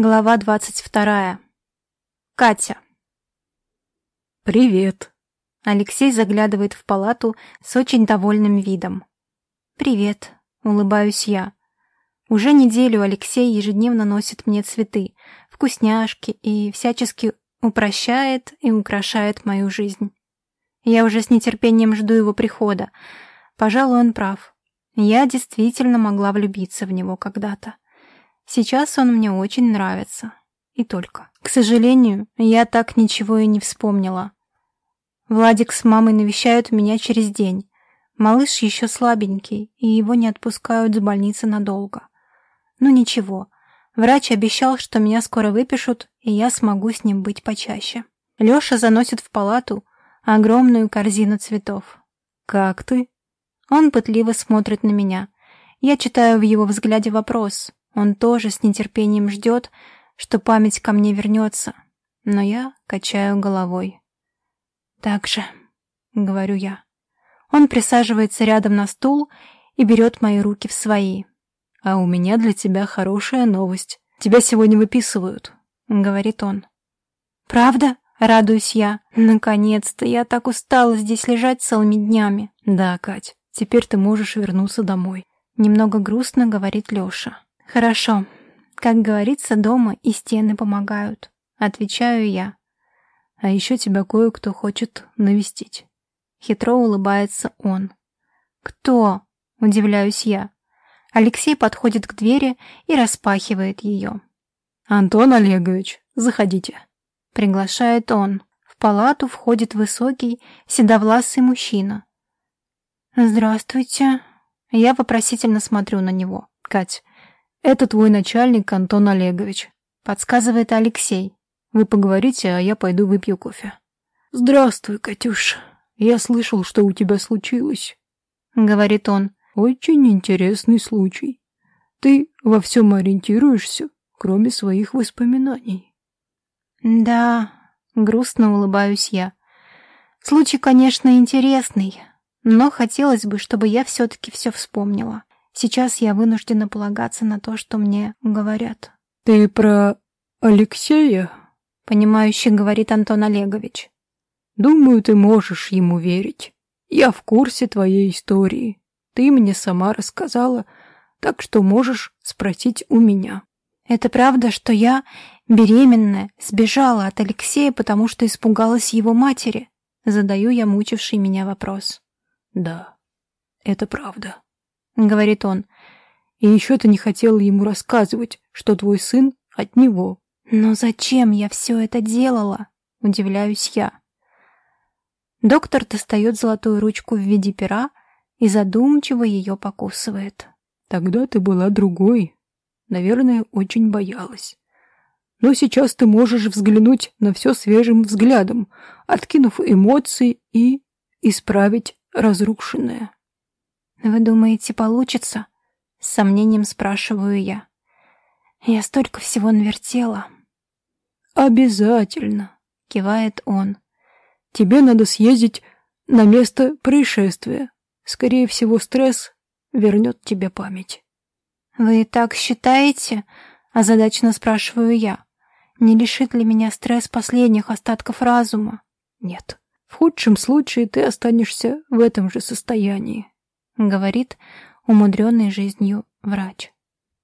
Глава двадцать вторая. Катя. «Привет!» Алексей заглядывает в палату с очень довольным видом. «Привет!» — улыбаюсь я. Уже неделю Алексей ежедневно носит мне цветы, вкусняшки и всячески упрощает и украшает мою жизнь. Я уже с нетерпением жду его прихода. Пожалуй, он прав. Я действительно могла влюбиться в него когда-то. Сейчас он мне очень нравится. И только. К сожалению, я так ничего и не вспомнила. Владик с мамой навещают меня через день. Малыш еще слабенький, и его не отпускают с больницы надолго. Ну ничего, врач обещал, что меня скоро выпишут, и я смогу с ним быть почаще. Леша заносит в палату огромную корзину цветов. «Как ты?» Он пытливо смотрит на меня. Я читаю в его взгляде вопрос. Он тоже с нетерпением ждет, что память ко мне вернется, но я качаю головой. «Так же», — говорю я. Он присаживается рядом на стул и берет мои руки в свои. «А у меня для тебя хорошая новость. Тебя сегодня выписывают», — говорит он. «Правда?» — радуюсь я. «Наконец-то! Я так устала здесь лежать целыми днями». «Да, Кать, теперь ты можешь вернуться домой», — немного грустно говорит Леша. «Хорошо. Как говорится, дома и стены помогают», — отвечаю я. «А еще тебя кое-кто хочет навестить». Хитро улыбается он. «Кто?» — удивляюсь я. Алексей подходит к двери и распахивает ее. «Антон Олегович, заходите», — приглашает он. В палату входит высокий, седовласый мужчина. «Здравствуйте». Я вопросительно смотрю на него. «Кать, «Это твой начальник Антон Олегович», — подсказывает Алексей. «Вы поговорите, а я пойду выпью кофе». «Здравствуй, Катюш. Я слышал, что у тебя случилось», — говорит он. «Очень интересный случай. Ты во всем ориентируешься, кроме своих воспоминаний». «Да», — грустно улыбаюсь я. «Случай, конечно, интересный, но хотелось бы, чтобы я все-таки все вспомнила. Сейчас я вынуждена полагаться на то, что мне говорят. «Ты про Алексея?» — понимающе говорит Антон Олегович. «Думаю, ты можешь ему верить. Я в курсе твоей истории. Ты мне сама рассказала, так что можешь спросить у меня». «Это правда, что я, беременная, сбежала от Алексея, потому что испугалась его матери?» Задаю я мучивший меня вопрос. «Да, это правда» говорит он. И еще ты не хотела ему рассказывать, что твой сын от него. Но зачем я все это делала? Удивляюсь я. Доктор достает золотую ручку в виде пера и задумчиво ее покусывает. Тогда ты была другой. Наверное, очень боялась. Но сейчас ты можешь взглянуть на все свежим взглядом, откинув эмоции и исправить разрушенное. «Вы думаете, получится?» — с сомнением спрашиваю я. «Я столько всего навертела». «Обязательно», — кивает он. «Тебе надо съездить на место происшествия. Скорее всего, стресс вернет тебе память». «Вы так считаете?» — озадаченно спрашиваю я. «Не лишит ли меня стресс последних остатков разума?» «Нет. В худшем случае ты останешься в этом же состоянии», говорит умудренный жизнью врач.